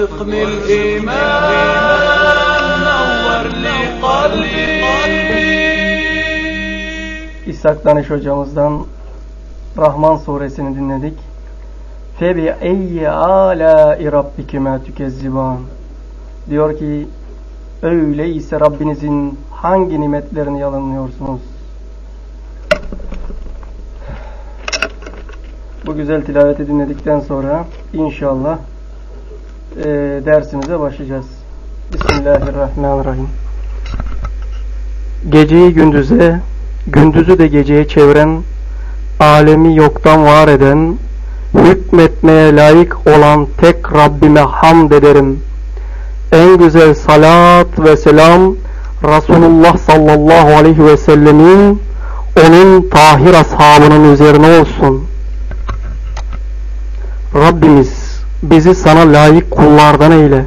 الرحمن الرحيم وارزقني الإيمان نور لي قلبي İshak Danış hocamızdan Rahman suresini dinledik. Febi eyyi ala rabbikuma tükezziban. Diyor ki öyleyse Rabbinizin hangi nimetlerini yalanlıyorsunuz? Bu güzel tilaveti dinledikten sonra inşallah e, dersimize başlayacağız. Bismillahirrahmanirrahim. Geceyi gündüze, gündüzü de geceye çeviren, alemi yoktan var eden, hükmetmeye layık olan tek Rabbime hamd ederim. En güzel salat ve selam Resulullah sallallahu aleyhi ve sellemin onun tahir ashabının üzerine olsun. Rabbimiz bizi sana layık kullardan eyle.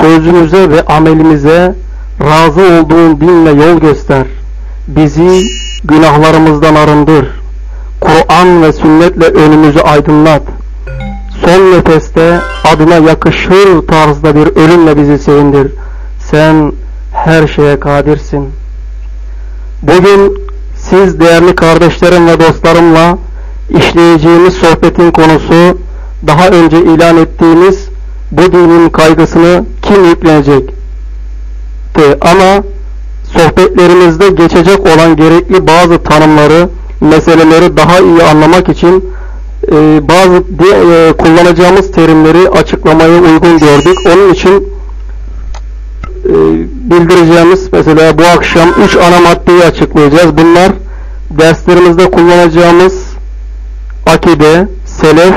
Sözümüze ve amelimize razı olduğun dinle yol göster. Bizi günahlarımızdan arındır. Kur'an ve sünnetle önümüzü aydınlat. Son nefeste adına yakışır tarzda bir ölümle bizi sevindir. Sen her şeye kadirsin. Bugün siz değerli kardeşlerim ve dostlarımla işleyeceğimiz sohbetin konusu daha önce ilan ettiğimiz bu dinin kaygısını kim yüklenecek? Ama sohbetlerimizde geçecek olan gerekli bazı tanımları, meseleleri daha iyi anlamak için e, bazı e, kullanacağımız terimleri açıklamayı uygun gördük. Onun için e, bildireceğimiz mesela bu akşam üç ana maddeyi açıklayacağız. Bunlar derslerimizde kullanacağımız akide, selef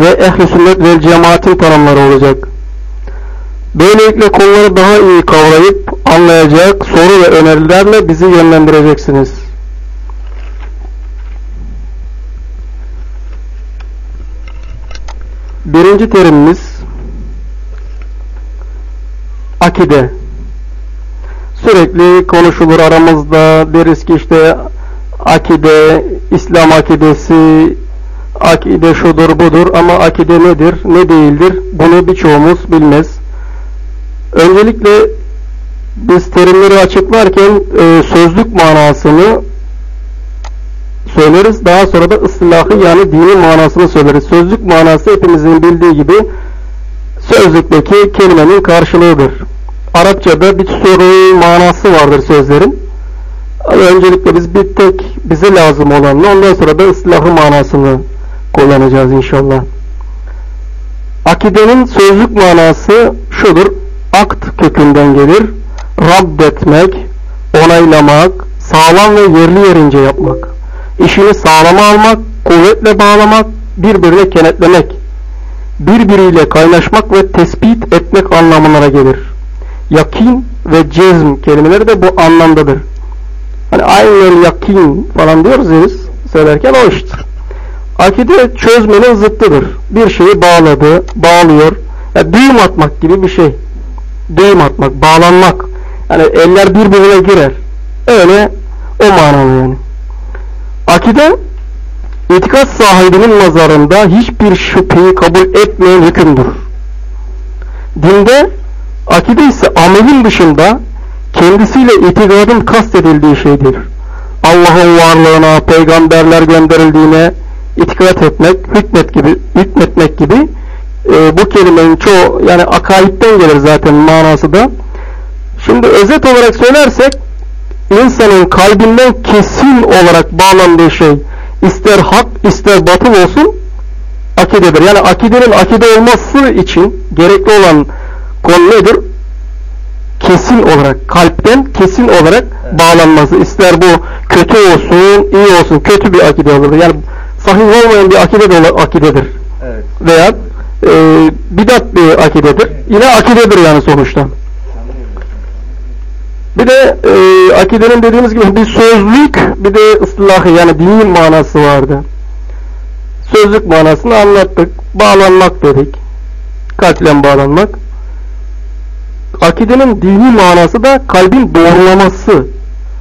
ve ehl-i sünnet ve cemaatin tanımları olacak. Böylelikle konuları daha iyi kavrayıp anlayacak soru ve önerilerle bizi yönlendireceksiniz. Birinci terimimiz akide. Sürekli konuşulur aramızda deriz ki işte akide, İslam akidesi, akide şudur budur ama akide nedir, ne değildir bunu birçoğumuz bilmez. Öncelikle biz terimleri açıklarken e, sözlük manasını söyleriz. Daha sonra da ıslahı yani dini manasını söyleriz. Sözlük manası hepimizin bildiği gibi sözlükteki kelimenin karşılığıdır. Arapçada bir sürü manası vardır sözlerin. Öncelikle biz bir tek bize lazım olanını ondan sonra da ıslahı manasını kullanacağız inşallah. Akidenin sözlük manası şudur. Akt kökünden gelir. Raddetmek, onaylamak, sağlam ve yerli yerince yapmak. İşini sağlama almak, kuvvetle bağlamak, birbirine kenetlemek. Birbiriyle kaynaşmak ve tespit etmek anlamına gelir. Yakin ve cezm kelimeleri de bu anlamdadır. Hani aynel yakin falan diyoruz ya biz söylerken o işte. Akide çözmenin zıttıdır. Bir şeyi bağladı, bağlıyor. Yani düğüm atmak gibi bir şey. Düğüm atmak, bağlanmak. Yani eller birbirine girer. Öyle o manalı yani. Akide itikat sahibinin nazarında hiçbir şüpheyi kabul etmeyen hükümdür. Dinde akide ise amelin dışında kendisiyle itikadın kastedildiği şeydir. Allah'ın varlığına, peygamberler gönderildiğine itikat etmek, hükmet gibi, hükmetmek gibi e, bu kelimenin çoğu yani akaitten gelir zaten manası da. Şimdi özet olarak söylersek insanın kalbinden kesin olarak bağlandığı şey ister hak ister batıl olsun akidedir. Yani akidenin akide olması için gerekli olan konu nedir? Kesin olarak, kalpten kesin olarak bağlanması. İster bu kötü olsun, iyi olsun, kötü bir akide olur. Yani sahih olmayan bir akide de akidedir. Evet. Veya e, bidat bir akidedir. Yine akidedir yani sonuçta. Bir de e, akidenin dediğimiz gibi bir sözlük bir de ıslahı yani dinin manası vardı. Sözlük manasını anlattık. Bağlanmak dedik. Kalple bağlanmak. Akidenin dini manası da kalbin doğrulaması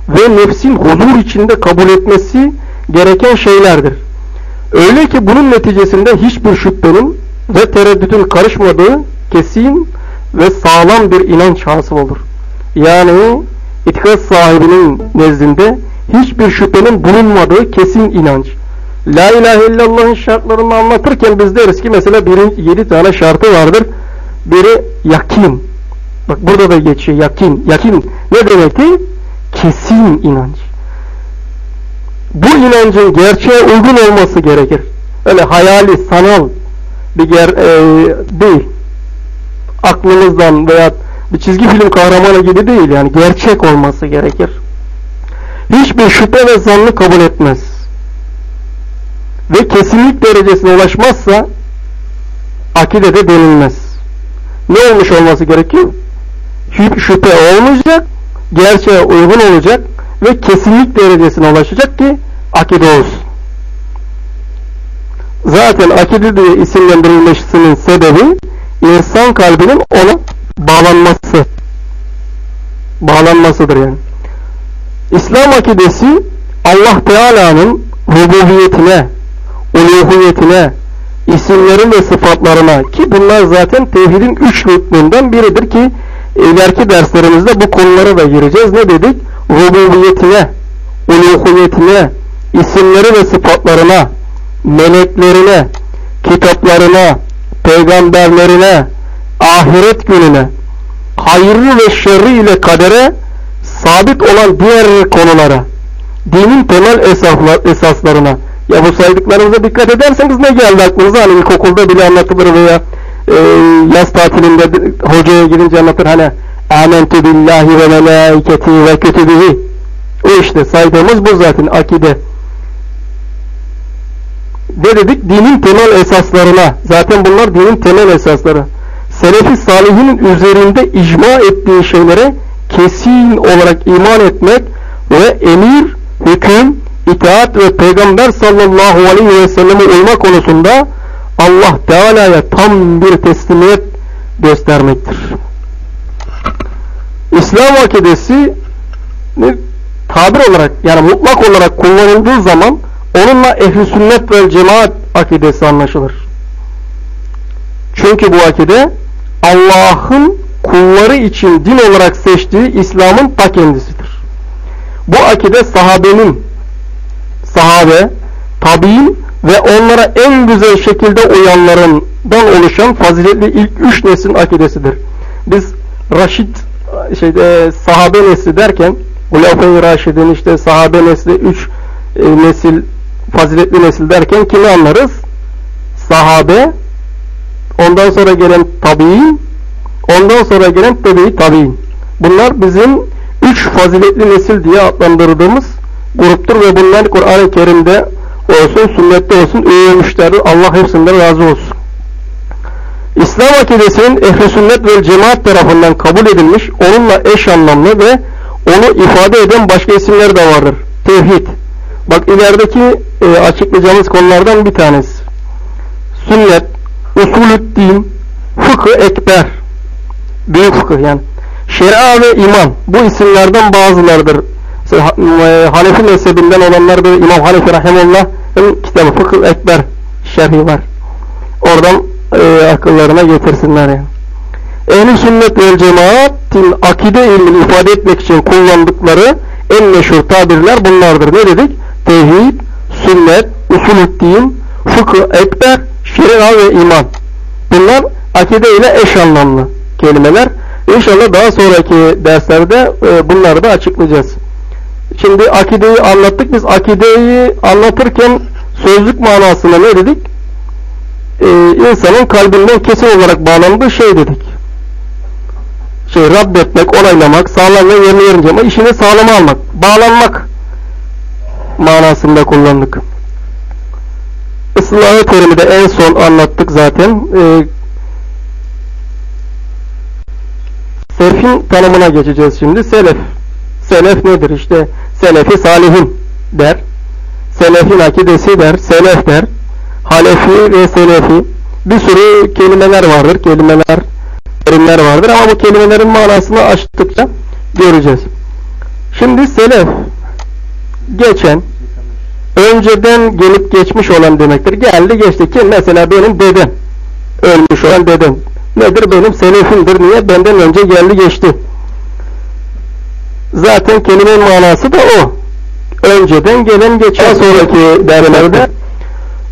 ve nefsin huzur içinde kabul etmesi gereken şeylerdir. Öyle ki bunun neticesinde hiçbir şüphenin ve tereddütün karışmadığı kesin ve sağlam bir inanç hasıl olur. Yani itikat sahibinin nezdinde hiçbir şüphenin bulunmadığı kesin inanç. La ilahe illallah'ın şartlarını anlatırken biz deriz ki mesela birin yedi tane şartı vardır. Biri yakin. Bak burada da geçiyor yakin. Yakin ne demekti? Kesin inanç. Bu inancın gerçeğe uygun olması gerekir. Öyle hayali, sanal bir ger e, değil. Aklımızdan veya bir çizgi film kahramanı gibi değil yani gerçek olması gerekir. Hiçbir şüphe ve zannı kabul etmez. Ve kesinlik derecesine ulaşmazsa akidede denilmez. Ne olmuş olması gerekiyor? Hiçbir şüphe olmayacak, gerçeğe uygun olacak ve kesinlik derecesine ulaşacak ki akide olsun. Zaten akide diye isimlendirilmesinin sebebi insan kalbinin ona bağlanması. Bağlanmasıdır yani. İslam akidesi Allah Teala'nın rububiyetine, uluhiyetine, isimlerin ve sıfatlarına ki bunlar zaten tevhidin üç rüknünden biridir ki ileriki derslerimizde bu konulara da gireceğiz. Ne dedik? Rububiyetine, uluhiyetine, isimleri ve sıfatlarına, meleklerine, kitaplarına, peygamberlerine, ahiret gününe, hayrı ve şerri ile kadere sabit olan diğer konulara, dinin temel esaslar, esaslarına, ya bu saydıklarımıza dikkat ederseniz ne geldi aklınıza? Hani ilkokulda bile anlatılır veya e, yaz tatilinde hocaya gidince anlatır hani Amentu billahi ve melaiketi ve kütübihi o işte saydığımız bu zaten akide. Ne dedik? Dinin temel esaslarına. Zaten bunlar dinin temel esasları. Selefi salihinin üzerinde icma ettiği şeylere kesin olarak iman etmek ve emir, hüküm, itaat ve peygamber sallallahu aleyhi ve selleme uyma konusunda Allah Teala'ya tam bir teslimiyet göstermektir. İslam akidesi tabir olarak yani mutlak olarak kullanıldığı zaman onunla ehli sünnet ve cemaat akidesi anlaşılır. Çünkü bu akide Allah'ın kulları için din olarak seçtiği İslam'ın ta kendisidir. Bu akide sahabenin sahabe, tabi'in ve onlara en güzel şekilde uyanlarından oluşan faziletli ilk üç neslin akidesidir. Biz Raşid şeyde sahabe nesli derken Hulafay-ı Raşid'in işte sahabe nesli üç e, nesil faziletli nesil derken kimi anlarız? Sahabe ondan sonra gelen tabi'in ondan sonra gelen tabi'i tabi'in. Bunlar bizim üç faziletli nesil diye adlandırdığımız gruptur ve bunlar Kur'an-ı Kerim'de olsun, sünnette olsun övülmüşlerdir. Allah hepsinden razı olsun. İslam akidesinin ehl sünnet ve cemaat tarafından kabul edilmiş, onunla eş anlamlı ve onu ifade eden başka isimler de vardır. Tevhid. Bak ilerideki e, açıklayacağımız konulardan bir tanesi. Sünnet, usulü din, fıkıh ekber. Büyük fıkıh yani. Şeria ve iman. Bu isimlerden bazılardır. E, Hanefi mezhebinden olanlar bir İmam Hanefi Rahimullah'ın kitabı Fıkıh Ekber şerhi var. Oradan e, akıllarına getirsinler yani. Ehl-i sünnet ve cemaatin akide ilmini ifade etmek için kullandıkları en meşhur tabirler bunlardır. Ne dedik? Tevhid, sünnet, usulüddin, fıkıh ekber, şeria ve iman. Bunlar akide ile eş anlamlı kelimeler. İnşallah daha sonraki derslerde e, bunları da açıklayacağız. Şimdi akideyi anlattık. Biz akideyi anlatırken sözlük manasına ne dedik? Ee, insanın kalbinden kesin olarak bağlandığı şey dedik. Şey Rabbetmek, onaylamak, sağlam ve yerine yerince ama işini sağlama almak, bağlanmak manasında kullandık. Islahı terimi de en son anlattık zaten. Ee, Selefin tanımına geçeceğiz şimdi. Selef. Selef nedir? İşte Selefi salihin der. Selefin akidesi der. Selef der. Halefi ve Selefi. Bir sürü kelimeler vardır. Kelimeler, terimler vardır ama bu kelimelerin manasını açtıkça göreceğiz. Şimdi Selef geçen önceden gelip geçmiş olan demektir. Geldi geçti ki mesela benim dedem ölmüş olan dedem. Nedir? Benim selefimdir. Niye? Benden önce geldi geçti. Zaten kelimenin manası da o. Önceden gelen geçen sonraki derlerde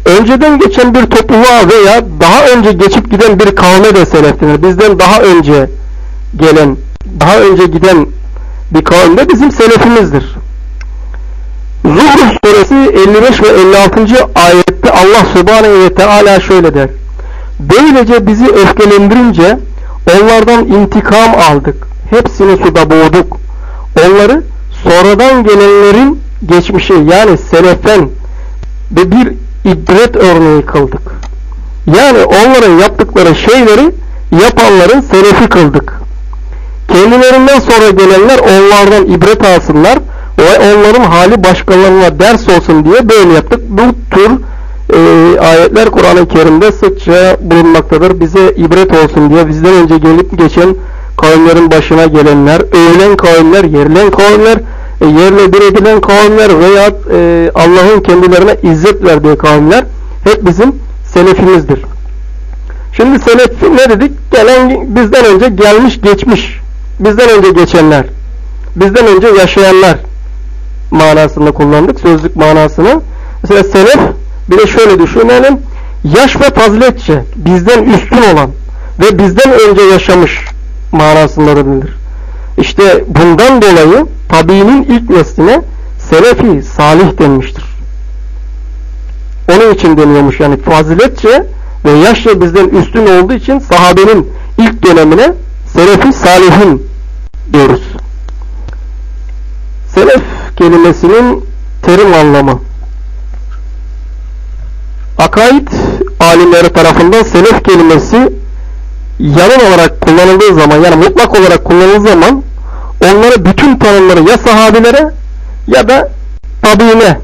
önceden geçen bir topluluğa veya daha önce geçip giden bir kavme de selef. Bizden daha önce gelen, daha önce giden bir kavim de bizim selefimizdir. Zuhruf suresi 55 ve 56. ayette Allah subhanehu ve teala şöyle der. Böylece bizi öfkelendirince onlardan intikam aldık. Hepsini suda boğduk. Onları sonradan gelenlerin geçmişi yani seleften ve bir ibret örneği kıldık. Yani onların yaptıkları şeyleri yapanların selefi kıldık. Kendilerinden sonra gelenler onlardan ibret alsınlar ve onların hali başkalarına ders olsun diye böyle yaptık. Bu tür e, ayetler Kur'an-ı Kerim'de sıkça bulunmaktadır. Bize ibret olsun diye bizden önce gelip geçen kavimlerin başına gelenler, övülen kavimler, yerilen kavimler, e, yerle bir edilen kavimler veya e, Allah'ın kendilerine izzet verdiği kavimler hep bizim selefimizdir. Şimdi selef ne dedik? Gelen bizden önce gelmiş geçmiş. Bizden önce geçenler. Bizden önce yaşayanlar manasında kullandık. Sözlük manasını. Mesela selef bir de şöyle düşünelim. Yaş ve faziletçe bizden üstün olan ve bizden önce yaşamış manasında da. İşte bundan dolayı tabiinin ilk nesline selefi salih denmiştir. Onun için deniyormuş yani faziletçe ve yaşça bizden üstün olduğu için sahabenin ilk dönemine selefi salihin diyoruz. Selef kelimesinin terim anlamı akaid alimleri tarafından selef kelimesi yarın olarak kullanıldığı zaman yani mutlak olarak kullanıldığı zaman onları bütün tanımları ya sahabilere ya da tabiine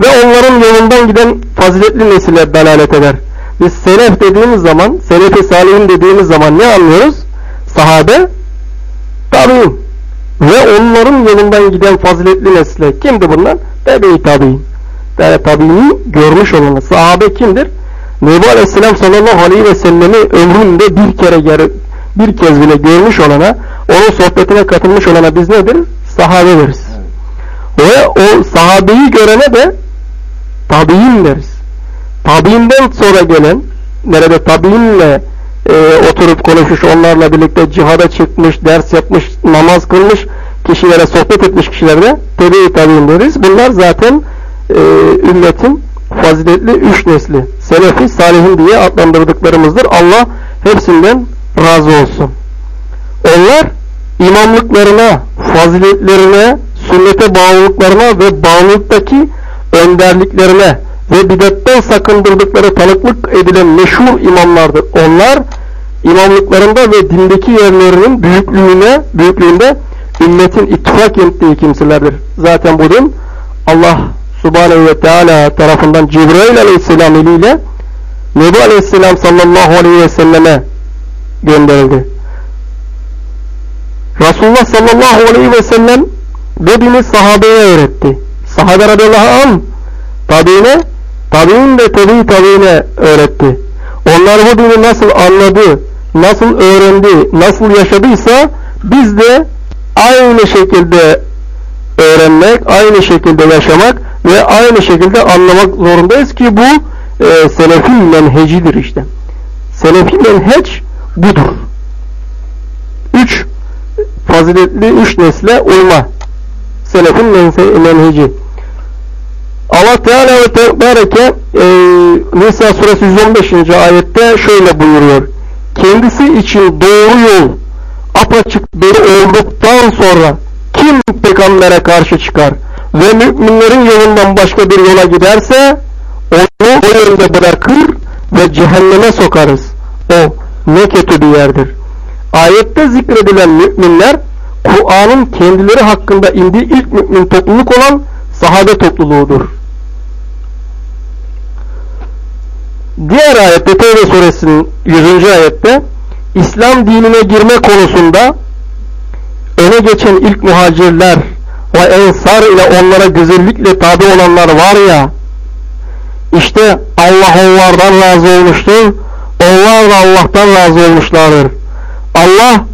ve onların yolundan giden faziletli nesile delalet eder. Biz selef dediğimiz zaman, selefi salihin dediğimiz zaman ne anlıyoruz? Sahabe, tabi'in ve onların yolundan giden faziletli nesile. Kimdi bunlar? Tebe-i tabi'in. Yani tabiini görmüş olanı. Sahabe kimdir? Nebi Aleyhisselam sallallahu aleyhi ve sellemi ömründe bir kere bir kez bile görmüş olana, onun sohbetine katılmış olana biz nedir? Sahabe deriz. Ve o sahabeyi görene de tabi'in deriz. Tabi'inden sonra gelen, nerede tabi'inle e, oturup konuşmuş, onlarla birlikte cihada çıkmış, ders yapmış, namaz kılmış kişilere, sohbet etmiş kişilerde tebe-i tabi'in deriz. Bunlar zaten e, ümmetin faziletli üç nesli. Selefi, salihin diye adlandırdıklarımızdır. Allah hepsinden razı olsun. Onlar imamlıklarına, faziletlerine, sünnete bağlılıklarına ve bağlılıktaki önderliklerine ve bidatten sakındırdıkları tanıklık edilen meşhur imamlardır. Onlar imamlıklarında ve dindeki yerlerinin büyüklüğüne, büyüklüğünde ümmetin ittifak ettiği kimselerdir. Zaten bu din Allah Subhanahu ve Teala tarafından Cibrail Aleyhisselam eliyle Nebi Aleyhisselam sallallahu aleyhi ve selleme gönderildi. Resulullah sallallahu aleyhi ve sellem bu dini sahabeye öğretti. Sahabe radıyallahu anh tabiine, tabiin de tabi tabiine öğretti. Onlar bu dini nasıl anladı, nasıl öğrendi, nasıl yaşadıysa biz de aynı şekilde öğrenmek, aynı şekilde yaşamak ve aynı şekilde anlamak zorundayız ki bu e, selefi menhecidir işte. Selefi menheç budur. Üç faziletli üç nesle uyma. Selefin menheci. Allah Teala ve Tebareke e, Nisa suresi 115. ayette şöyle buyuruyor. Kendisi için doğru yol apaçık bir olduktan sonra kim peygambere karşı çıkar ve müminlerin yolundan başka bir yola giderse onu o yönde bırakır ve cehenneme sokarız. O ne kötü bir yerdir. Ayette zikredilen müminler Kur'an'ın kendileri hakkında indiği ilk mümin topluluk olan sahabe topluluğudur. Diğer ayette Tevbe suresinin 100. ayette İslam dinine girme konusunda öne geçen ilk muhacirler ve ensar ile onlara güzellikle tabi olanlar var ya işte Allah onlardan razı olmuştur onlar da Allah'tan razı olmuşlardır. Allah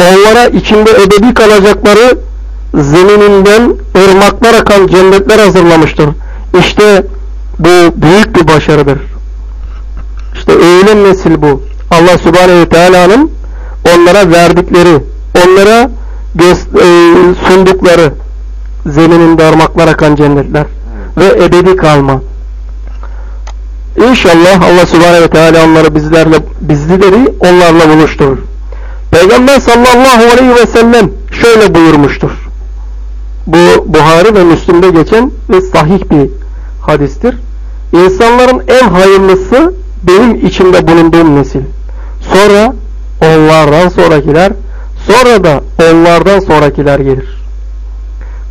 onlara içinde ebedi kalacakları zemininden ırmaklar akan cennetler hazırlamıştır. İşte bu büyük bir başarıdır. İşte öyle nesil bu. Allah Subhanahu Teala'nın onlara verdikleri, onlara e, sundukları zemininde ırmaklar akan cennetler ve ebedi kalma. İnşallah Allah Subhanahu ve Teala onları bizlerle bizleri onlarla buluşturur. Peygamber sallallahu aleyhi ve sellem şöyle buyurmuştur. Bu Buhari ve Müslim'de geçen ve sahih bir hadistir. İnsanların en hayırlısı benim içinde bulunduğum nesil. Sonra onlardan sonrakiler, sonra da onlardan sonrakiler gelir.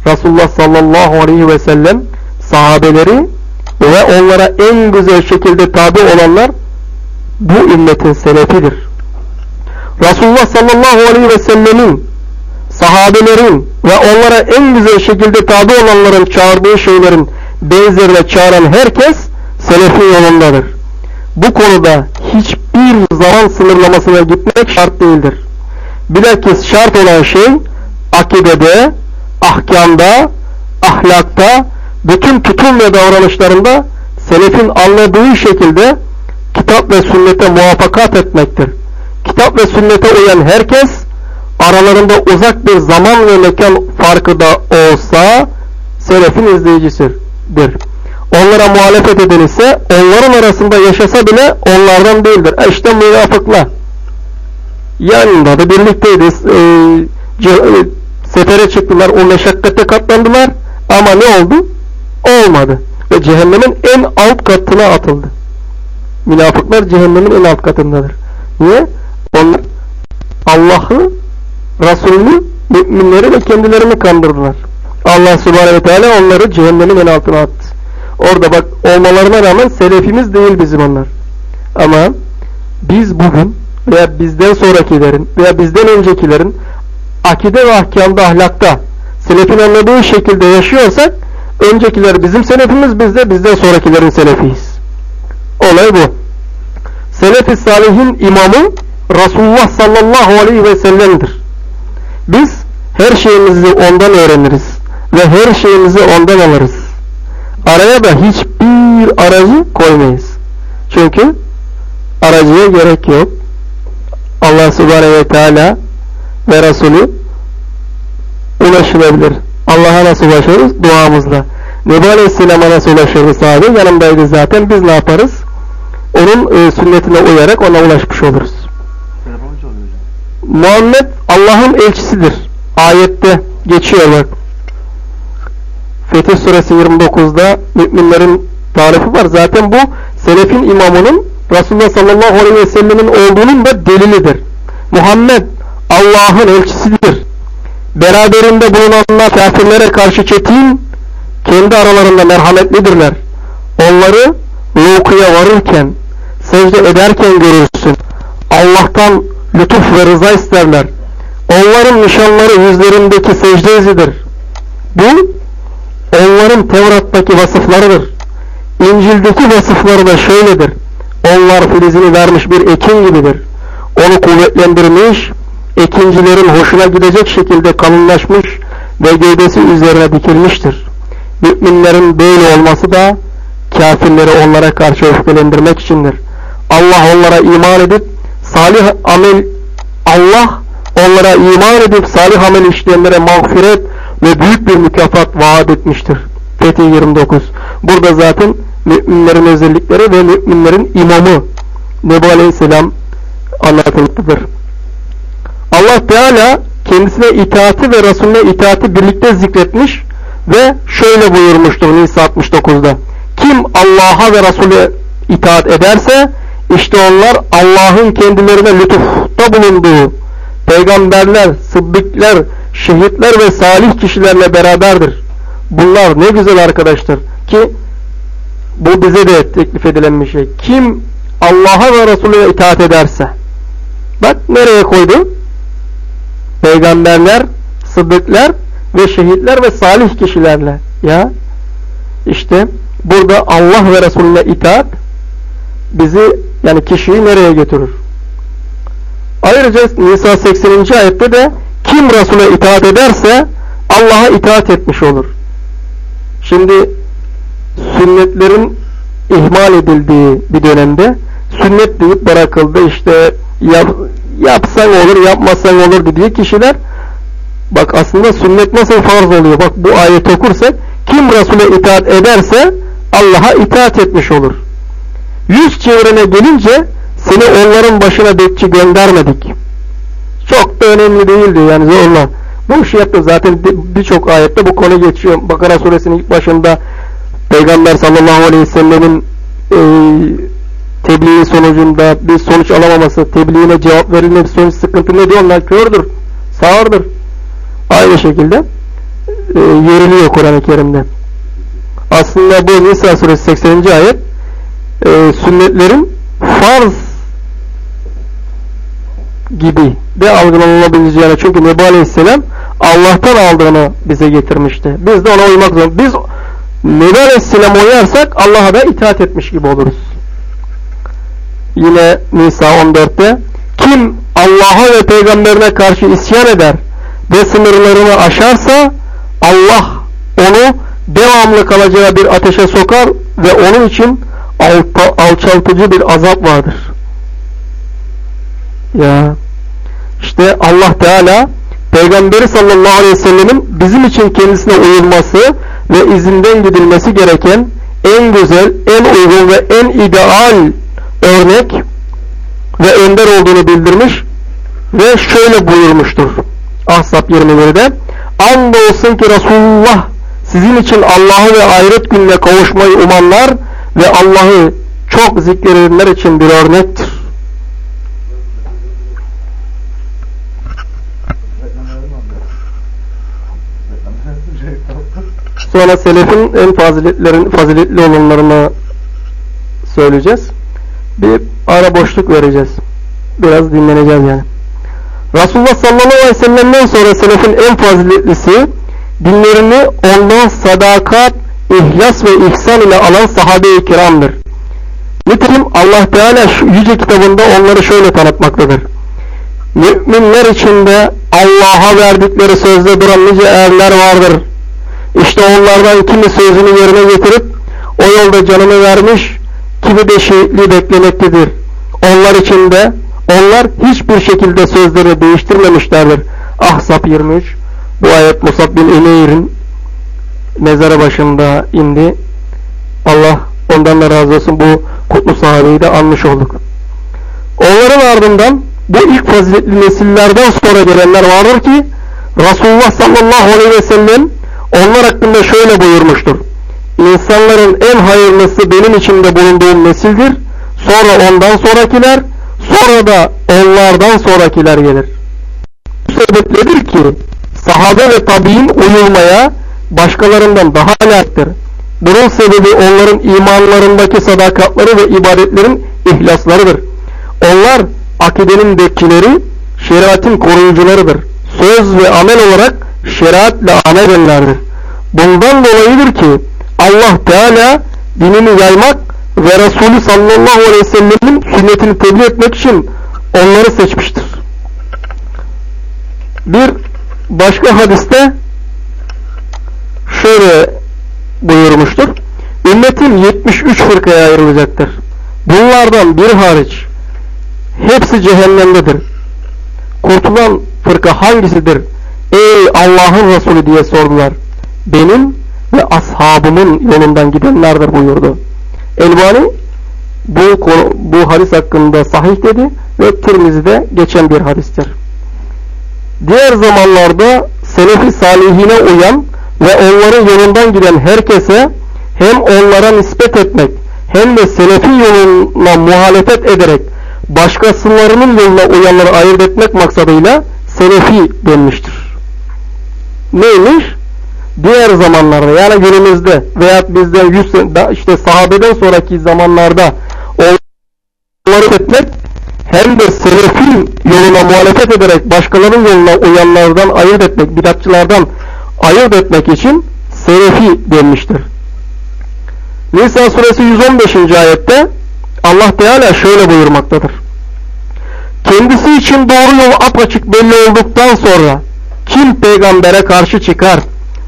Resulullah sallallahu aleyhi ve sellem sahabeleri ve onlara en güzel şekilde tabi olanlar bu ümmetin selefidir. Resulullah sallallahu aleyhi ve sellemin sahabelerin ve onlara en güzel şekilde tabi olanların çağırdığı şeylerin benzerine çağıran herkes selefin yolundadır. Bu konuda hiçbir zaman sınırlamasına gitmek şart değildir. Bilakis şart olan şey akidede, ahkamda, ahlakta, bütün tutum ve davranışlarında selefin anladığı şekilde kitap ve sünnete muvaffakat etmektir. Kitap ve sünnete uyan herkes aralarında uzak bir zaman ve mekan farkı da olsa selefin izleyicisidir. Onlara muhalefet eden ise onların arasında yaşasa bile onlardan değildir. E İşte münafıklar. Yanında da birlikteydi. E, e, sefere çıktılar. O meşakkate katlandılar. Ama ne oldu? Olmadı. Ve cehennemin en alt katına atıldı. Münafıklar cehennemin en alt katındadır. Niye? Onlar Allah'ı, Resulünü, müminleri ve kendilerini kandırdılar. Allah subhanehu ve teala onları cehennemin en altına attı. Orada bak olmalarına rağmen selefimiz değil bizim onlar. Ama biz bugün veya bizden sonrakilerin veya bizden öncekilerin akide ve ahkamda ahlakta selefin anladığı şekilde yaşıyorsak öncekiler bizim selefimiz biz de bizden sonrakilerin selefiyiz. Olay bu. Selef-i Salihin imamı Resulullah sallallahu aleyhi ve sellem'dir. Biz her şeyimizi ondan öğreniriz ve her şeyimizi ondan alırız. Araya da hiçbir aracı koymayız. Çünkü aracıya gerek yok. Allah subhanehu ve teala ve Resulü ulaşılabilir. Allah'a nasıl ulaşırız? Duamızla. Nebi Aleyhisselam'a nasıl ulaşırız abi? Yanımdaydı zaten. Biz ne yaparız? Onun e, sünnetine uyarak ona ulaşmış oluruz. Muhammed Allah'ın elçisidir. Ayette geçiyor bak. Fetih suresi 29'da müminlerin tarifi var. Zaten bu selefin imamının Resulullah sallallahu aleyhi ve sellemin olduğunun da delilidir. Muhammed Allah'ın elçisidir. Beraberinde bulunanlar kafirlere karşı çetin, kendi aralarında merhametlidirler. Onları rukuya varırken, secde ederken görürsün. Allah'tan lütuf ve rıza isterler. Onların nişanları yüzlerindeki secde izidir. Bu onların Tevrat'taki vasıflarıdır. İncil'deki vasıfları da şöyledir. Onlar filizini vermiş bir ekin gibidir. Onu kuvvetlendirmiş, ekincilerin hoşuna gidecek şekilde kalınlaşmış ve gövdesi üzerine dikilmiştir. Müminlerin böyle olması da kafirleri onlara karşı öfkelendirmek içindir. Allah onlara iman edip salih amel Allah onlara iman edip salih amel işleyenlere mağfiret ve büyük bir mükafat vaat etmiştir. Fetih 29. Burada zaten müminlerin özellikleri ve müminlerin imamı Nebi Aleyhisselam anlatılmaktadır. Allah Teala kendisine itaati ve Resulüne itaati birlikte zikretmiş ve şöyle buyurmuştur Nisa 69'da. Kim Allah'a ve Resulüne itaat ederse işte onlar Allah'ın kendilerine lütufta bulunduğu peygamberler, sıddıklar, şehitler ve salih kişilerle beraberdir. Bunlar ne güzel arkadaşlar ki bu bize de teklif edilen bir şey. Kim Allah'a ve Resulüne itaat ederse bak nereye koydu? Peygamberler, sıddıklar ve şehitler ve salih kişilerle ya işte burada Allah ve Resulüne itaat bizi Yani kişiyi nereye götürür? Ayrıca Nisa 80. ayette de kim Resul'e itaat ederse Allah'a itaat etmiş olur. Şimdi sünnetlerin ihmal edildiği bir dönemde sünnet deyip bırakıldı işte yap, yapsan olur yapmasan olur dediği kişiler bak aslında sünnet nasıl farz oluyor bak bu ayet okursak kim Resul'e itaat ederse Allah'a itaat etmiş olur yüz çevrene gelince seni onların başına bekçi göndermedik çok da önemli değildi yani zorla bu işi yaptı zaten birçok ayette bu konu geçiyor Bakara suresinin ilk başında Peygamber sallallahu aleyhi ve sellemin e, tebliği sonucunda bir sonuç alamaması, tebliğine cevap verilme sonuç sıkıntı ne diyorlar? Kördür, sağırdır. Aynı şekilde e, yeriliyor Kur'an-ı Kerim'de. Aslında bu Nisa suresi 80. ayet e, sünnetlerin farz gibi de algılanılabileceğini çünkü Nebi Aleyhisselam Allah'tan aldığını bize getirmişti. Biz de ona uymak zorunda. Biz Nebi Aleyhisselam uyarsak Allah'a da itaat etmiş gibi oluruz. Yine Nisa 14'te kim Allah'a ve peygamberine karşı isyan eder ve sınırlarını aşarsa Allah onu devamlı kalacağı bir ateşe sokar ve onun için alçaltıcı bir azap vardır. Ya işte Allah Teala Peygamberi sallallahu aleyhi ve sellemin bizim için kendisine uyulması ve izinden gidilmesi gereken en güzel, en uygun ve en ideal örnek ve önder olduğunu bildirmiş ve şöyle buyurmuştur. Ahzab 21'de Andolsun ki Resulullah sizin için Allah'ı ve ahiret gününe kavuşmayı umanlar ve Allah'ı çok zikredenler için bir örnektir. Sonra selefin en faziletlerin faziletli olanlarını söyleyeceğiz. Bir ara boşluk vereceğiz. Biraz dinleneceğiz yani. Resulullah sallallahu aleyhi ve sellem'den sonra selefin en faziletlisi dinlerini ondan sadakat, ihlas ve ihsan ile alan sahabe-i kiramdır. Nitekim Allah Teala şu yüce kitabında onları şöyle tanıtmaktadır. Müminler içinde Allah'a verdikleri sözde duran nice erler vardır. İşte onlardan kimi sözünü yerine getirip o yolda canını vermiş, kimi de şehitliği beklemektedir. Onlar içinde onlar hiçbir şekilde sözleri değiştirmemişlerdir. Ahzab 23 bu ayet Musab bin Ümeyr'in mezarı başında indi. Allah ondan da razı olsun bu kutlu sahabeyi de anmış olduk. Onların ardından bu ilk faziletli nesillerden sonra gelenler vardır ki Resulullah sallallahu aleyhi ve sellem onlar hakkında şöyle buyurmuştur. İnsanların en hayırlısı benim içinde bulunduğum nesildir. Sonra ondan sonrakiler, sonra da onlardan sonrakiler gelir. Bu sebepledir ki sahabe ve tabi'in uyulmaya başkalarından daha layıktır. Bunun sebebi onların imanlarındaki sadakatları ve ibadetlerin ihlaslarıdır. Onlar akidenin bekçileri, şeriatın koruyucularıdır. Söz ve amel olarak şeriatle amel edenlerdir. Bundan dolayıdır ki Allah Teala dinini yaymak ve Resulü sallallahu aleyhi ve sellemin sünnetini tebliğ etmek için onları seçmiştir. Bir başka hadiste şöyle buyurmuştur. Ümmetim 73 fırkaya ayrılacaktır. Bunlardan bir hariç hepsi cehennemdedir. Kurtulan fırka hangisidir? Ey Allah'ın Resulü diye sordular. Benim ve ashabımın yolundan gidenlerdir buyurdu. Elbani bu, bu hadis hakkında sahih dedi ve Tirmizi'de geçen bir hadistir. Diğer zamanlarda selefi salihine uyan ve onların yolundan giden herkese hem onlara nispet etmek hem de selefi yoluna muhalefet ederek başkasılarının yoluna uyanları ayırt etmek maksadıyla selefi denmiştir. Neymiş? Diğer zamanlarda yani günümüzde veya bizden 100 sene işte sahabeden sonraki zamanlarda onları etmek hem de selefin yoluna muhalefet ederek başkalarının yoluna uyanlardan ayırt etmek, bidatçılardan ayırt etmek için selefi denmiştir. Nisa suresi 115. ayette Allah Teala şöyle buyurmaktadır. Kendisi için doğru yol apaçık belli olduktan sonra kim peygambere karşı çıkar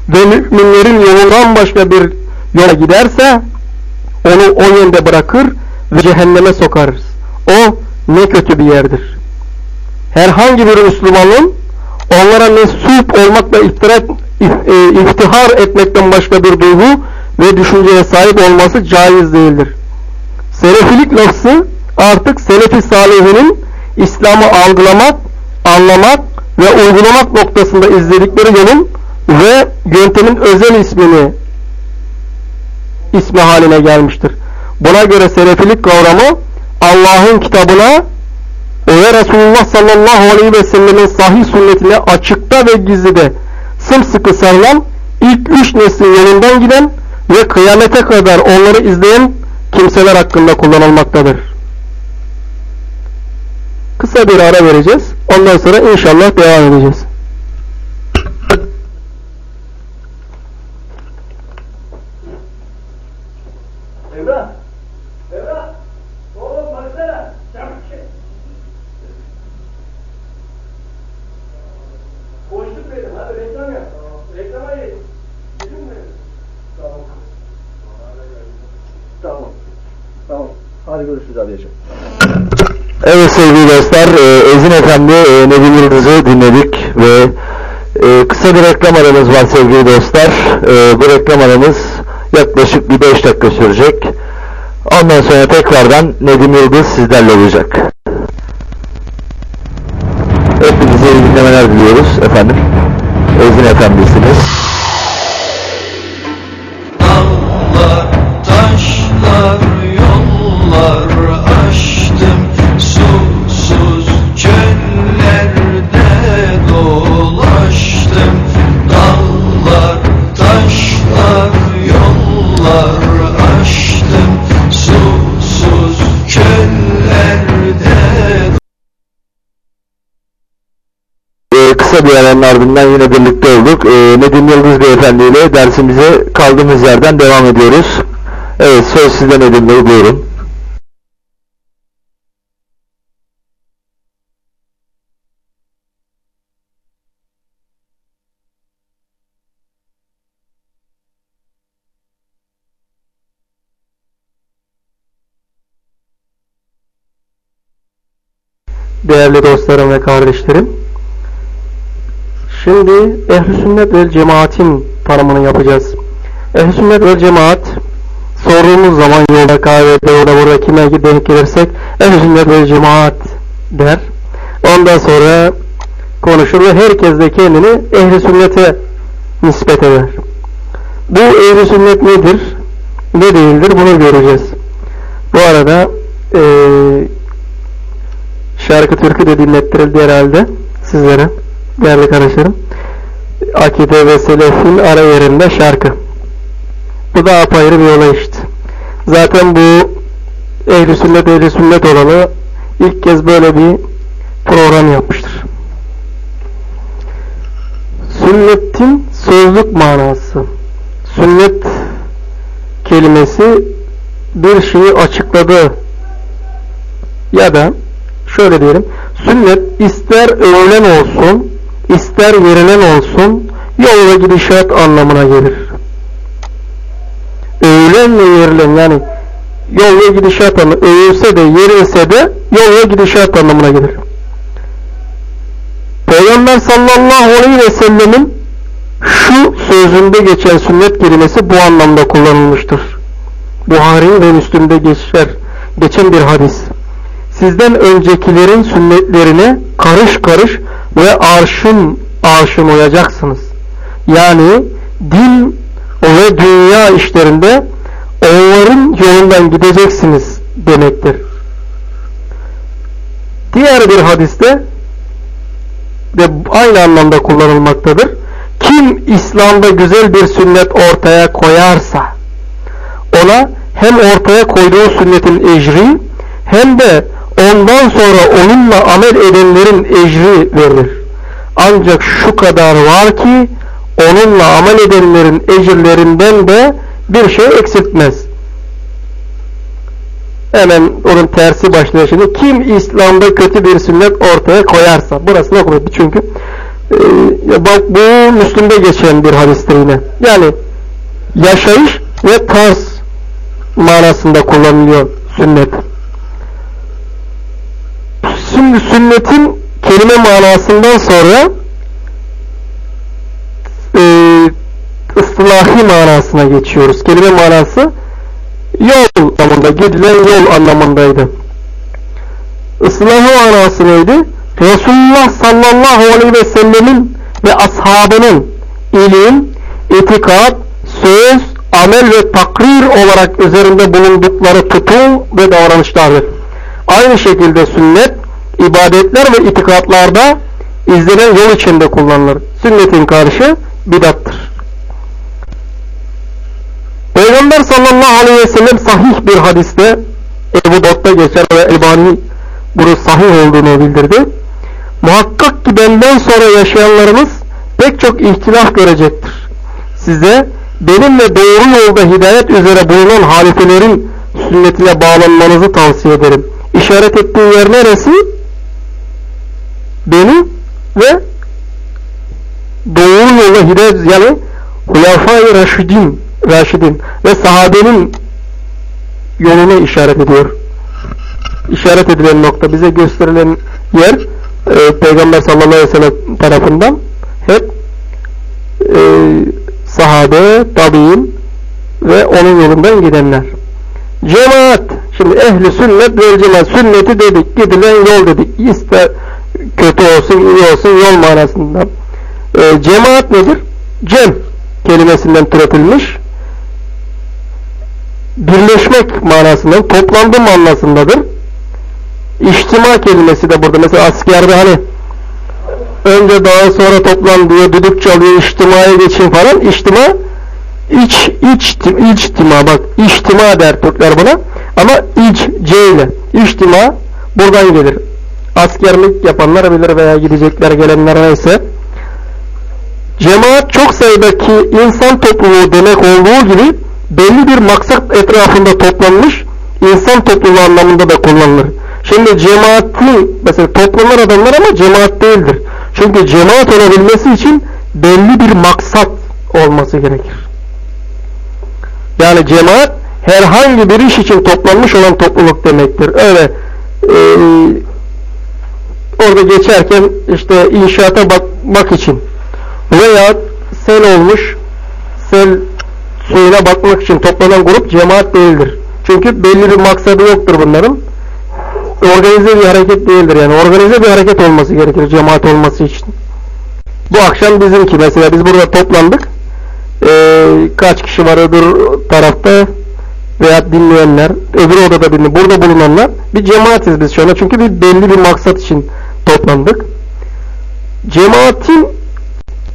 ve müminlerin yolundan başka bir yola giderse onu o yönde bırakır ve cehenneme sokarız. O ne kötü bir yerdir. Herhangi bir Müslümanın onlara mensup olmakla iftira, if- iftihar etmekten başka bir duygu ve düşünceye sahip olması caiz değildir. Selefilik lafzı artık Selefi Salihinin İslam'ı algılamak, anlamak ve uygulamak noktasında izledikleri yolun ve yöntemin özel ismini ismi haline gelmiştir. Buna göre Selefilik kavramı Allah'ın kitabına ve Resulullah sallallahu aleyhi ve sellemin sahih sünnetine açıkta ve gizlide sımsıkı sarılan ilk üç neslin yolundan giden ve kıyamete kadar onları izleyen kimseler hakkında kullanılmaktadır. Kısa bir ara vereceğiz. Ondan sonra inşallah devam edeceğiz. Evra! Evra! Oğlum baksana! Çabuk şey! Boşluk verin hadi reklam yap. Reklama git. Bizim mi? Tamam. Tamam. Tamam. Hadi görüşürüz abicim. Evet sevgili dostlar, Ezin Efendi e, Nedim Yıldız'ı dinledik ve e, kısa bir reklam aramız var sevgili dostlar. E, bu reklam aramız yaklaşık bir 5 dakika sürecek. Ondan sonra tekrardan Nedim Yıldız sizlerle olacak. Hepinize iyi dinlemeler diliyoruz efendim. Ezin Efendisiniz. Kısa bir aranın ardından yine birlikte olduk. Ee, Nedim Yıldız Beyefendi ile dersimize kaldığımız yerden devam ediyoruz. Evet söz sizde Nedim Bey buyurun. Değerli dostlarım ve kardeşlerim. Şimdi ehl Sünnet ve Cemaat'in tanımını yapacağız. ehl Sünnet ve Cemaat sorduğumuz zaman yolda kahvede orada burada kime denk gelirsek ehl Sünnet ve Cemaat der. Ondan sonra konuşur ve herkes de kendini ehl Sünnet'e nispet eder. Bu ehl Sünnet nedir? Ne değildir? Bunu göreceğiz. Bu arada eee şarkı türkü de dinlettirildi herhalde sizlere değerli kardeşlerim. Akide ve Selef'in ara yerinde şarkı. Bu da apayrı bir olay işte. Zaten bu ehli sünnet ehli sünnet olanı ilk kez böyle bir program yapmıştır. Sünnetin sözlük manası. Sünnet kelimesi bir şeyi açıkladı ya da şöyle diyelim. Sünnet ister öğlen olsun, ister verilen olsun, yol ve gidişat anlamına gelir. Öğlen ve verilen yani yol ve gidişat anlamı, de yerilse de yol ve gidişat anlamına gelir. Peygamber sallallahu aleyhi ve sellemin şu sözünde geçen sünnet kelimesi bu anlamda kullanılmıştır. Buhari ve Müslim'de geçer, geçen bir hadis sizden öncekilerin sünnetlerine karış karış ve arşın arşın uyacaksınız. Yani din ve dünya işlerinde onların yolundan gideceksiniz demektir. Diğer bir hadiste de aynı anlamda kullanılmaktadır. Kim İslam'da güzel bir sünnet ortaya koyarsa ona hem ortaya koyduğu sünnetin ecri hem de ondan sonra onunla amel edenlerin ecri verilir. Ancak şu kadar var ki onunla amel edenlerin ecirlerinden de bir şey eksiltmez. hemen onun tersi başlıyor şimdi. Kim İslam'da kötü bir sünnet ortaya koyarsa. Burasını okumadı çünkü. Ya bak bu Müslüm'de geçen bir hadistir yine. Yani yaşayış ve tarz manasında kullanılıyor sünnet. Şimdi sünnetin kelime manasından sonra e, ıslahi manasına geçiyoruz. Kelime manası yol anlamında, gidilen yol anlamındaydı. Islahı manası neydi? Resulullah sallallahu aleyhi ve sellemin ve ashabının ilim, itikat, söz, amel ve takrir olarak üzerinde bulundukları tutum ve davranışlardır. Aynı şekilde sünnet, ibadetler ve itikatlarda izlenen yol içinde kullanılır. Sünnetin karşı bidattır. Peygamber sallallahu aleyhi ve sellem sahih bir hadiste Ebu Davud'da geçer ve Elbani bunu sahih olduğunu bildirdi. Muhakkak ki benden sonra yaşayanlarınız pek çok ihtilaf görecektir. Size benimle doğru yolda hidayet üzere bulunan halifelerin sünnetine bağlanmanızı tavsiye ederim. İşaret ettiği yer neresi? Benim ve doğru yola hidayet yani Hulafai Raşidin, Raşidin ve sahabenin yoluna işaret ediyor. İşaret edilen nokta bize gösterilen yer e, Peygamber sallallahu aleyhi ve sellem tarafından hep e, sahabe, tabi'in ve onun yolundan gidenler. Cemaat, şimdi ehli sünnet ve cemaat, sünneti dedik, gidilen yol dedik. İster kötü olsun, iyi olsun yol manasında. E, cemaat nedir? Cem kelimesinden türetilmiş. Birleşmek manasından, toplandım manasındadır. İçtima kelimesi de burada. Mesela askerde hani önce daha sonra toplan diyor, düdük çalıyor, içtimaya geçin falan. İçtima iç, iç, içtima bak, içtima der Türkler buna. Ama iç, C ile. İçtima buradan gelir. Askerlik yapanlar bilir veya gidecekler gelenler neyse. Cemaat çok sayıdaki insan topluluğu demek olduğu gibi belli bir maksat etrafında toplanmış insan topluluğu anlamında da kullanılır. Şimdi cemaatin mesela toplanır adamlar ama cemaat değildir. Çünkü cemaat olabilmesi için belli bir maksat olması gerekir. Yani cemaat herhangi bir iş için toplanmış olan topluluk demektir. Öyle e, orada geçerken işte inşaata bakmak için veya sel olmuş sel suyuna bakmak için toplanan grup cemaat değildir. Çünkü belli bir maksadı yoktur bunların. Organize bir hareket değildir yani. Organize bir hareket olması gerekir cemaat olması için. Bu akşam bizimki mesela biz burada toplandık. Ee, kaç kişi var öbür tarafta veya dinleyenler, öbür odada dinleyen, burada bulunanlar bir cemaatiz biz şu anda. Çünkü bir belli bir maksat için toplandık. Cemaatin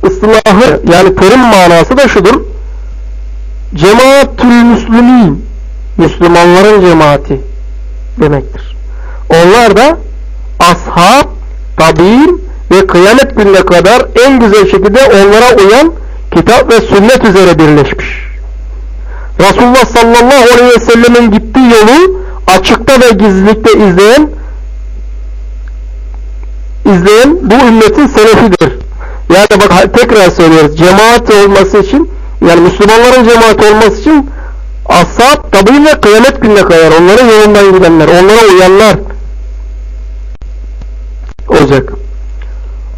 ıslahı yani terim manası da şudur. Cemaatül Müslümin Müslümanların cemaati demektir. Onlar da ashab, tabi'in ve kıyamet gününe kadar en güzel şekilde onlara uyan kitap ve sünnet üzere birleşmiş. Resulullah sallallahu aleyhi ve sellemin gittiği yolu açıkta ve gizlilikte izleyen izleyen bu ümmetin selefidir. Yani bak tekrar söylüyoruz. Cemaat olması için yani Müslümanların cemaat olması için ashab tabi ve kıyamet gününe kadar onların yolundan gidenler, onlara uyanlar olacak.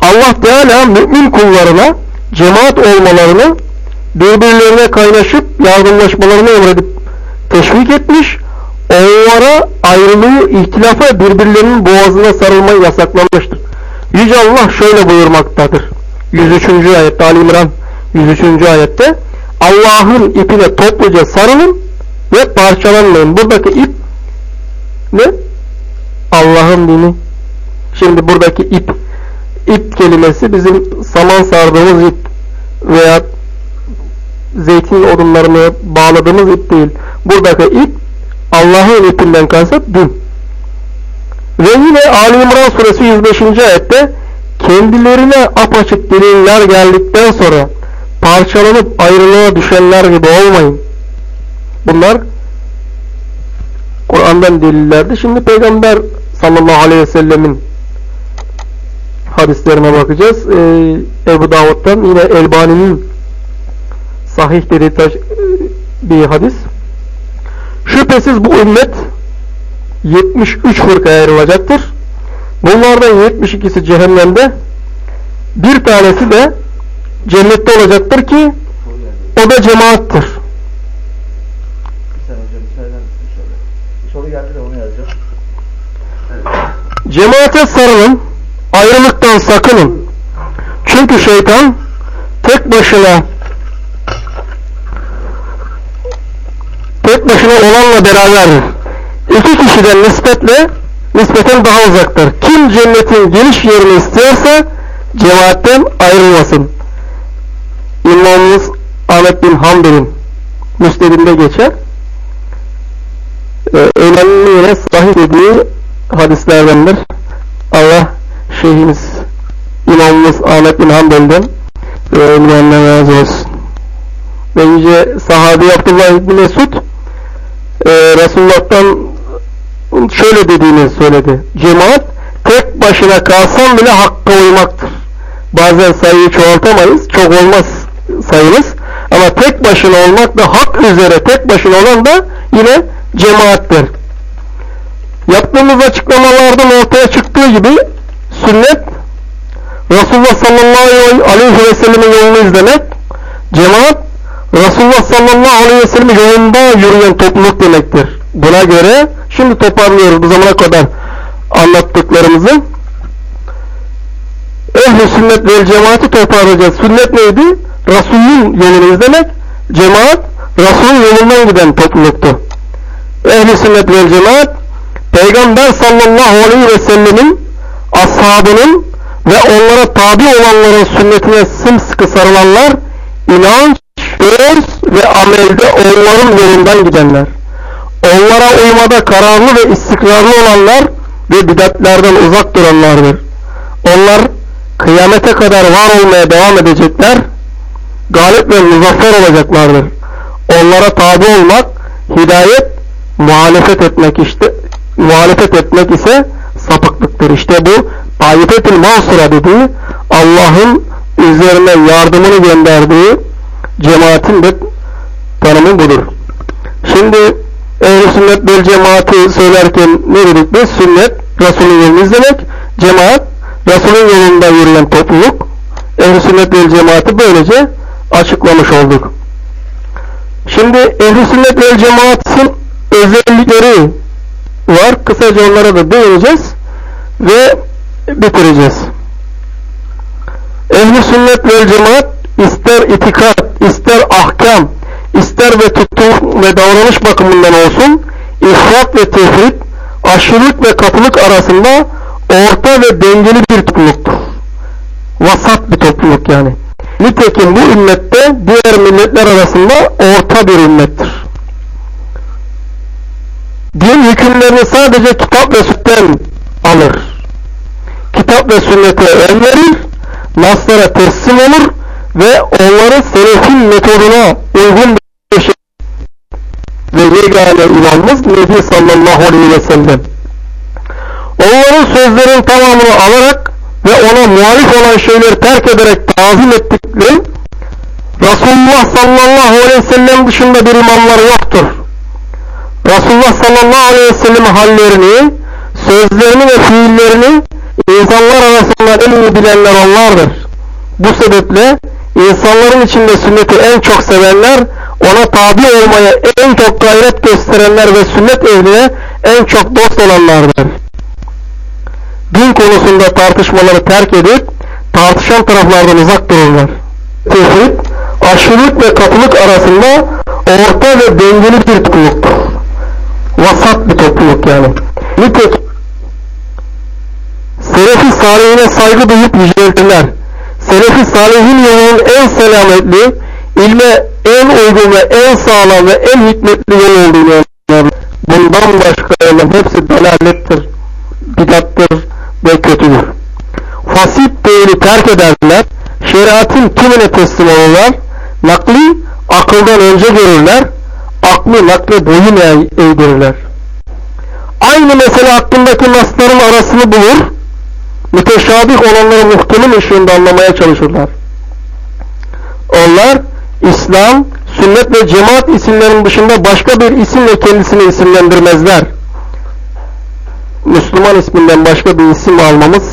Allah Teala mümin kullarına cemaat olmalarını birbirlerine kaynaşıp yardımlaşmalarını emredip teşvik etmiş, onlara ayrılığı, ihtilafa birbirlerinin boğazına sarılmayı yasaklamıştır. Yüce Allah şöyle buyurmaktadır. 103. ayette Ali İmran 103. ayette Allah'ın ipine topluca sarılın ve parçalanmayın. Buradaki ip ne? Allah'ın dini. Şimdi buradaki ip ip kelimesi bizim saman sardığımız ip veya zeytin odunlarını bağladığımız ip değil. Buradaki ip Allah'ın ipinden kasıt din. Ve yine Ali İmran suresi 105. ayette kendilerine apaçık deliller geldikten sonra parçalanıp ayrılığa düşenler gibi olmayın. Bunlar Kur'an'dan delillerdi. Şimdi Peygamber sallallahu aleyhi ve sellemin hadislerine bakacağız. Ee, Ebu Davud'dan yine Elbani'nin sahih dediği bir hadis. Şüphesiz bu ümmet 73 fırkaya ayrılacaktır. Bunlardan 72'si cehennemde bir tanesi de cennette olacaktır ki o da cemaattir. Cemaate sarılın, ayrılıktan sakının. Çünkü şeytan tek başına tek başına olanla beraber iki kişiden nispetle nispeten daha uzaktır. Kim cennetin geliş yerini istiyorsa cemaatten ayrılmasın. İmamımız Ahmet bin Hanbel'in müstedinde geçer. Ee, önemli yine sahih dediği hadislerdendir. Allah şeyhimiz İmamımız Ahmet bin Hanbel'den ve ölümlerine razı olsun. Ve yüce sahabi Abdullah bin Mesud e, Resulullah'tan şöyle dediğini söyledi. Cemaat tek başına kalsam bile hakka uymaktır. Bazen sayıyı çoğaltamayız. Çok olmaz sayımız. Ama tek başına olmak da hak üzere tek başına olan da yine cemaattir. Yaptığımız açıklamalardan ortaya çıktığı gibi sünnet Resulullah sallallahu aleyhi ve sellemin yolunu izlemek cemaat Resulullah sallallahu aleyhi ve sellemin yolunda yürüyen topluluk demektir. Buna göre şimdi toparlıyoruz bu zamana kadar anlattıklarımızı. Ehl-i sünnet ve cemaati toparlayacağız. Sünnet neydi? Resulün yolunu izlemek. Cemaat Resulün yolundan giden topluluktu. Ehl-i sünnet ve cemaat Peygamber sallallahu aleyhi ve sellemin ashabının ve onlara tabi olanların sünnetine sımsıkı sarılanlar inanç, söz ve amelde onların yolundan gidenler. Onlara uymada kararlı ve istikrarlı olanlar ve bidatlerden uzak duranlardır. Onlar kıyamete kadar var olmaya devam edecekler, galip ve muzaffer olacaklardır. Onlara tabi olmak, hidayet, muhalefet etmek işte muhalefet etmek ise sapıklıktır. İşte bu Taifetül Mansura dediği Allah'ın üzerine yardımını gönderdiği cemaatin de tanımı budur. Şimdi ehl sünnet vel cemaati söylerken ne dedik biz? Sünnet, Resulün yolunu izlemek, cemaat, Resulün yolunda yürüyen topluluk, ehl sünnet vel cemaati böylece açıklamış olduk. Şimdi ehl sünnet vel cemaatin özellikleri var. Kısaca onlara da değineceğiz ve bitireceğiz. Ehli sünnet vel cemaat ister itikat, ister ahkam, ister ve tutum ve davranış bakımından olsun ifrat ve tefrit, aşırılık ve katılık arasında orta ve dengeli bir topluluktur. Vasat bir topluluk yani. Nitekim bu ümmette diğer milletler arasında orta bir ümmettir. Din hükümlerini sadece kitap ve sünnetten alır. Kitap ve sünnete ön verir, naslara teslim olur ve onları selefin metoduna uygun ve yegane imamımız Nebi sallallahu aleyhi ve sellem. Onların sözlerin tamamını alarak ve ona muhalif olan şeyleri terk ederek tazim ettikleri Resulullah sallallahu aleyhi ve sellem dışında bir imamlar yoktur. Resulullah sallallahu aleyhi ve sellem hallerini, sözlerini ve fiillerini insanlar arasında en iyi bilenler onlardır. Bu sebeple insanların içinde sünneti en çok sevenler, ona tabi olmaya en çok gayret gösterenler ve sünnet ehline en çok dost olanlardır. Din konusunda tartışmaları terk edip tartışan taraflardan uzak dururlar. Tevhid, aşırılık ve katılık arasında orta ve dengeli bir topluluktur. Vasat bir topluluk yani. Nitekim Selefi salihine saygı duyup yüceltirler. Selefi salihin yolunun en selametli, ilme en uygun ve en sağlam ve en hikmetli yol olduğunu anlar. Bundan başka yolun hepsi dalalettir, bidattır ve kötüdür. Fasit değeri terk ederler, şeriatın tümüne teslim olurlar, nakli akıldan önce görürler, aklı nakle boyun eğdirirler. aynı mesele hakkındaki nasların arasını bulur, müteşabih olanları muhkemin ışığında anlamaya çalışırlar. Onlar İslam, sünnet ve cemaat isimlerinin dışında başka bir isimle kendisini isimlendirmezler. Müslüman isminden başka bir isim almamız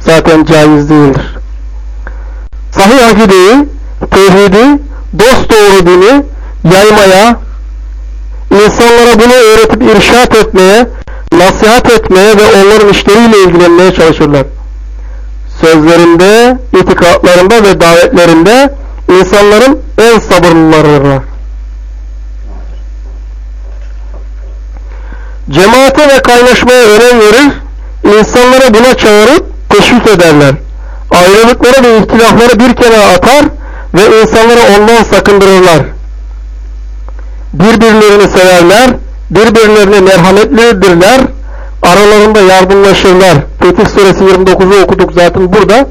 zaten caiz değildir. Sahih akideyi, tevhidi, dost doğru dini yaymaya, insanlara bunu öğretip irşat etmeye, nasihat etmeye ve onların işleriyle ilgilenmeye çalışırlar. Sözlerinde, itikatlarında ve davetlerinde insanların en sabırlılarıdırlar. Cemaate ve kaynaşmaya önem verir, insanları buna çağırıp teşvik ederler. Ayrılıkları ve ihtilafları bir kenara atar ve insanları ondan sakındırırlar. Birbirlerini severler, birbirlerine merhametlidirler, aralarında yardımlaşırlar. Fetih Suresi 29'u okuduk zaten burada.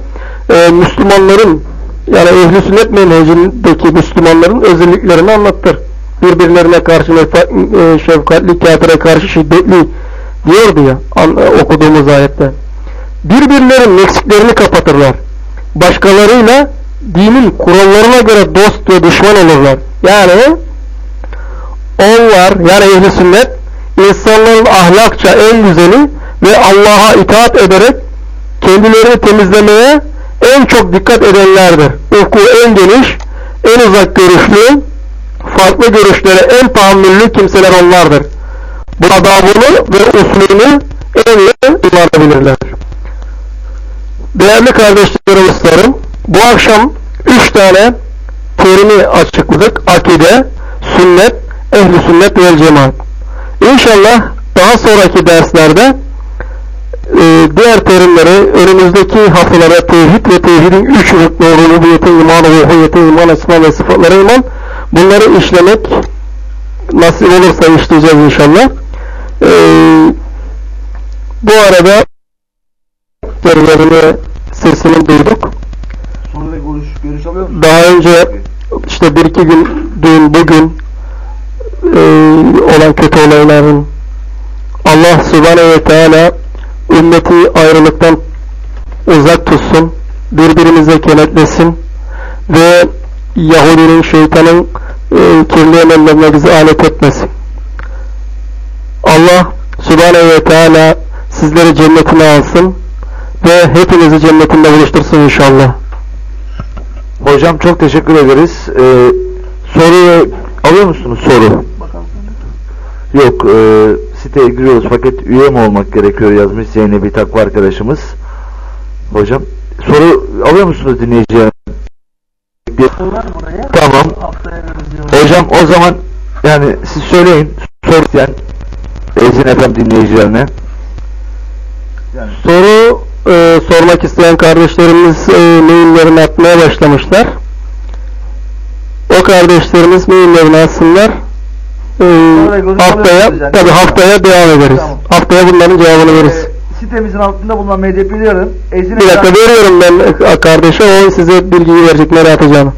Ee, Müslümanların yani ehl sünnet menhecindeki Müslümanların özelliklerini anlattır. Birbirlerine karşı e, şefkatli, kafire karşı şiddetli diyordu ya e, okuduğumuz ayette. Birbirlerinin eksiklerini kapatırlar. Başkalarıyla dinin kurallarına göre dost ve düşman olurlar. Yani onlar yani ehl sünnet insanların ahlakça en güzeli ve Allah'a itaat ederek kendilerini temizlemeye en çok dikkat edenlerdir. Ufku en geniş, en uzak görüşlü, farklı görüşlere en tahammüllü kimseler onlardır. Bu adabını ve usulünü en iyi onlar bilirler. Değerli kardeşlerim, dostlarım, bu akşam üç tane terimi açıkladık. Akide, sünnet, ehli sünnet ve cemaat. İnşallah daha sonraki derslerde e, diğer terimleri önümüzdeki haftalara tevhid ve tevhidin üç rüknü rububiyete iman, ruhiyete iman, esma ve sıfatlara iman bunları işlemek nasip olursa işleyeceğiz inşallah. E, bu arada terimlerini sesini duyduk. Sonra da görüş, görüş alıyor musun? Daha önce işte bir iki gün dün bugün e, olan kötü olayların Allah subhanehu ve teala ümmeti ayrılıktan uzak tutsun, birbirimize kenetlesin ve Yahudinin, şeytanın e, kirli emellerine bizi alet etmesin. Allah subhanehu ve teala sizleri cennetine alsın ve hepinizi cennetinde buluştursun inşallah. Hocam çok teşekkür ederiz. Ee, soru alıyor musunuz soru? Yok, e, siteye giriyoruz fakat üye mi olmak gerekiyor yazmış Zeynep takva arkadaşımız. Hocam, soru alıyor musunuz dinleyiciler? Tamam. Hocam o zaman yani siz söyleyin soru isteyen Ezin FM dinleyicilerine. Soru e, sormak isteyen kardeşlerimiz e, maillerini atmaya başlamışlar. O kardeşlerimiz maillerini atsınlar. E, haftaya tabi haftaya devam ederiz. Tamam. Haftaya bunların cevabını veririz. Ee, sitemizin altında bulunan MDP'lerin Ezin Bir dakika veriyorum ben e, kardeşe o size bilgiyi verecek nereye atacağını.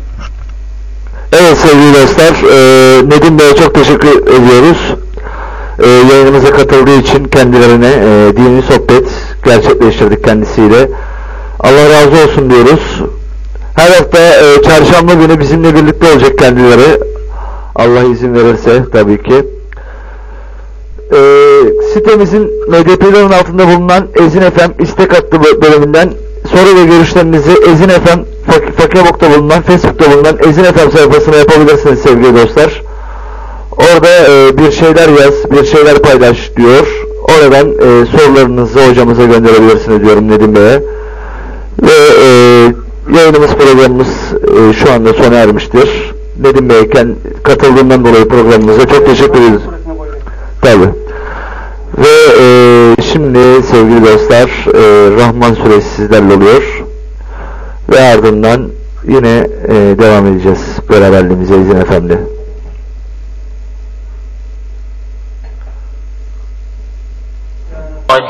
Evet sevgili dostlar, e, Nedim Bey'e çok teşekkür ediyoruz. E, yayınımıza katıldığı için kendilerine e, dini sohbet gerçekleştirdik kendisiyle. Allah razı olsun diyoruz. Her hafta e, çarşamba günü bizimle birlikte olacak kendileri. Allah izin verirse tabii ki. E, sitemizin MDP'lerin altında bulunan Ezin FM istek hattı bö- bölümünden soru ve görüşlerinizi Ezin FM Fak- bulunan, Facebook'ta bulunan Ezin FM sayfasına yapabilirsiniz sevgili dostlar. Orada e, bir şeyler yaz, bir şeyler paylaş diyor. Oradan e, sorularınızı hocamıza gönderebilirsiniz diyorum Nedim Bey'e. Ve e, yayınımız programımız e, şu anda sona ermiştir. Nedim Bey katıldığından dolayı programımıza çok teşekkür ederiz. Tabii. Ve e, şimdi sevgili dostlar e, Rahman suresi sizlerle oluyor. Ve ardından yine e, devam edeceğiz beraberliğimize izin efendi.